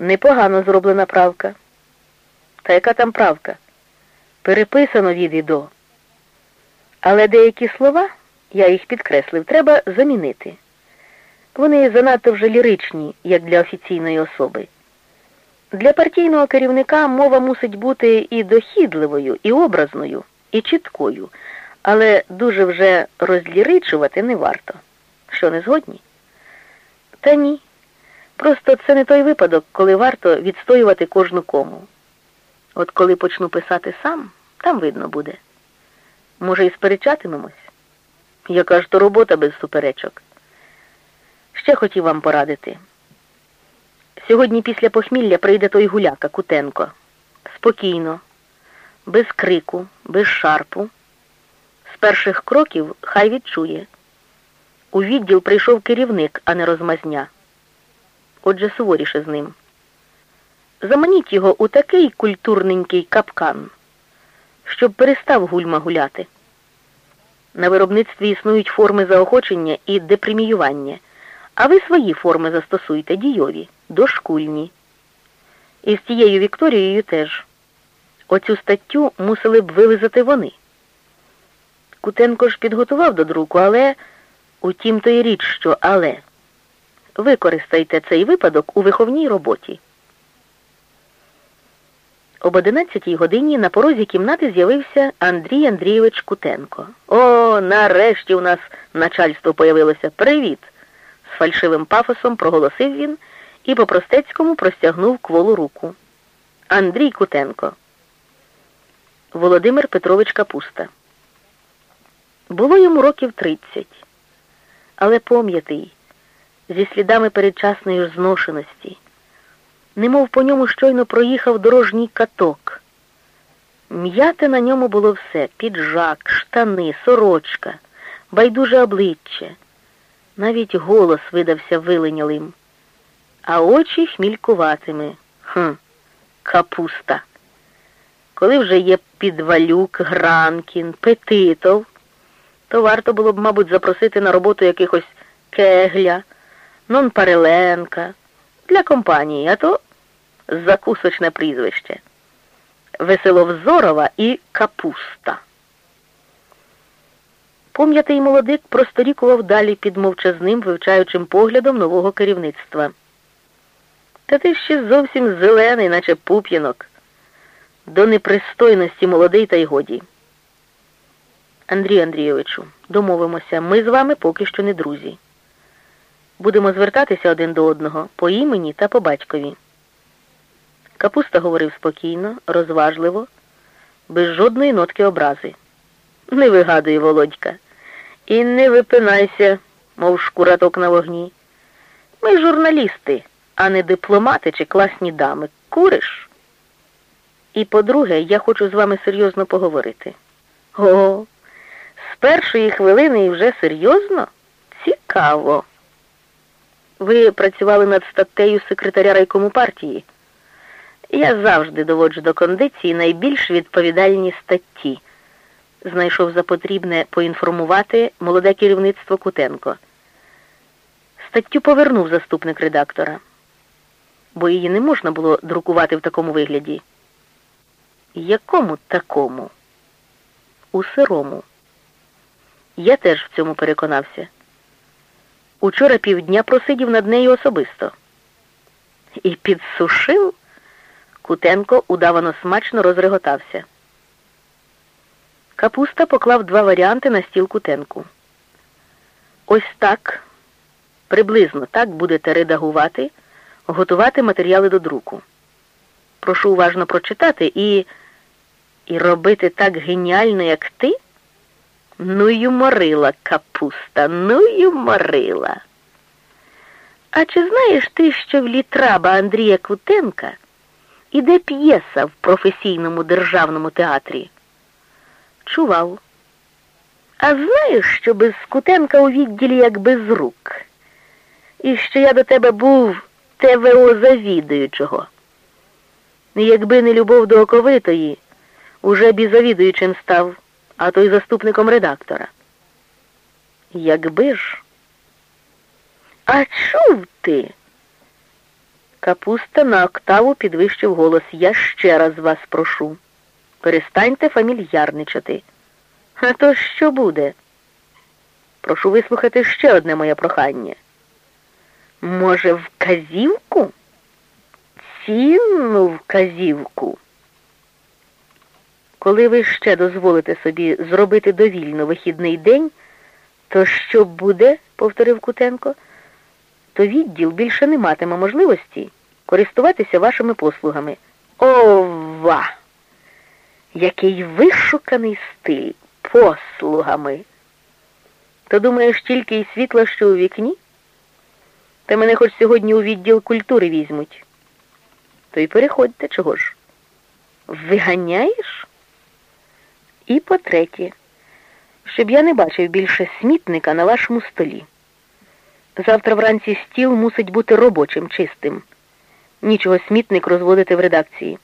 Непогано зроблена правка. Та яка там правка? Переписано від і до. Але деякі слова, я їх підкреслив, треба замінити. Вони занадто вже ліричні, як для офіційної особи. Для партійного керівника мова мусить бути і дохідливою, і образною, і чіткою, але дуже вже розліричувати не варто. Що, не згодні? Та ні. Просто це не той випадок, коли варто відстоювати кожну кому. От коли почну писати сам, там видно буде. Може, і сперечатимемось? Яка ж то робота без суперечок? Ще хотів вам порадити. Сьогодні після похмілля прийде той гуляка Кутенко. Спокійно, без крику, без шарпу. З перших кроків хай відчує. У відділ прийшов керівник, а не розмазня. Отже, суворіше з ним. Заманіть його у такий культурненький капкан, щоб перестав гульма гуляти. На виробництві існують форми заохочення і депреміювання, а ви свої форми застосуйте дійові, дошкульні. І з тією Вікторією теж. Оцю статтю мусили б вилизати вони. Кутенко ж підготував до друку, але утім то й річ, що але. Використайте цей випадок у виховній роботі. Об 11 годині на порозі кімнати з'явився Андрій Андрійович Кутенко. О, нарешті у нас начальство появилося. Привіт! з фальшивим пафосом проголосив він і по простецькому простягнув кволу руку. Андрій Кутенко. Володимир Петрович Капуста. Було йому років тридцять, але пом'ятий, зі слідами передчасної зношеності немов по ньому щойно проїхав дорожній каток. М'яте на ньому було все піджак, штани, сорочка, байдуже обличчя. Навіть голос видався виленялим, а очі хмількуватими. Хм, капуста. Коли вже є підвалюк, Гранкін, Петитов, то варто було б, мабуть, запросити на роботу якихось кегля, Нонпареленка, для компанії, а то закусочне прізвище. Веселовзорова і капуста. Пом'ятий молодик просторікував далі під мовчазним, вивчаючим поглядом нового керівництва. Та ти ще зовсім зелений, наче пуп'янок. До непристойності молодий та й годі. Андрію Андрійовичу, домовимося, ми з вами поки що не друзі. Будемо звертатися один до одного по імені та по батькові. Капуста говорив спокійно, розважливо, без жодної нотки образи. Не вигадуй, Володька, і не випинайся, мов шкураток на вогні. Ми журналісти, а не дипломати чи класні дами. Куриш? І по-друге, я хочу з вами серйозно поговорити. О, з першої хвилини і вже серйозно? Цікаво. Ви працювали над статтею секретаря райкому партії. Я завжди доводжу до кондиції найбільш відповідальні статті. Знайшов за потрібне поінформувати молоде керівництво Кутенко. Статтю повернув заступник редактора, бо її не можна було друкувати в такому вигляді. Якому такому? У сирому. Я теж в цьому переконався. Учора півдня просидів над нею особисто. І підсушив, Кутенко удавано смачно розреготався. Капуста поклав два варіанти на стіл Кутенку. Ось так, приблизно так будете редагувати, готувати матеріали до друку. Прошу уважно прочитати і і робити так геніально, як ти. Ну, юморила капуста, ну юморила. А чи знаєш ти, що в літраба Андрія Кутенка іде п'єса в професійному державному театрі? Чував. А знаєш, що без Кутенка у відділі як без рук? І що я до тебе був ТВО завідуючого. Якби не любов до оковитої, уже б і завідуючим став а то й заступником редактора. Якби ж. А чув ти? Капуста на октаву підвищив голос. Я ще раз вас прошу. Перестаньте фамільярничати. А то що буде? Прошу вислухати ще одне моє прохання. Може, вказівку? Цінну вказівку. Коли ви ще дозволите собі зробити довільно вихідний день, то що буде, повторив Кутенко, то відділ більше не матиме можливості користуватися вашими послугами. Ова! Який вишуканий стиль послугами. То думаєш тільки й світло, що у вікні? Та мене хоч сьогодні у відділ культури візьмуть. То й переходьте, чого ж? Виганяєш? І по-третє, щоб я не бачив більше смітника на вашому столі. Завтра вранці стіл мусить бути робочим, чистим. Нічого смітник розводити в редакції.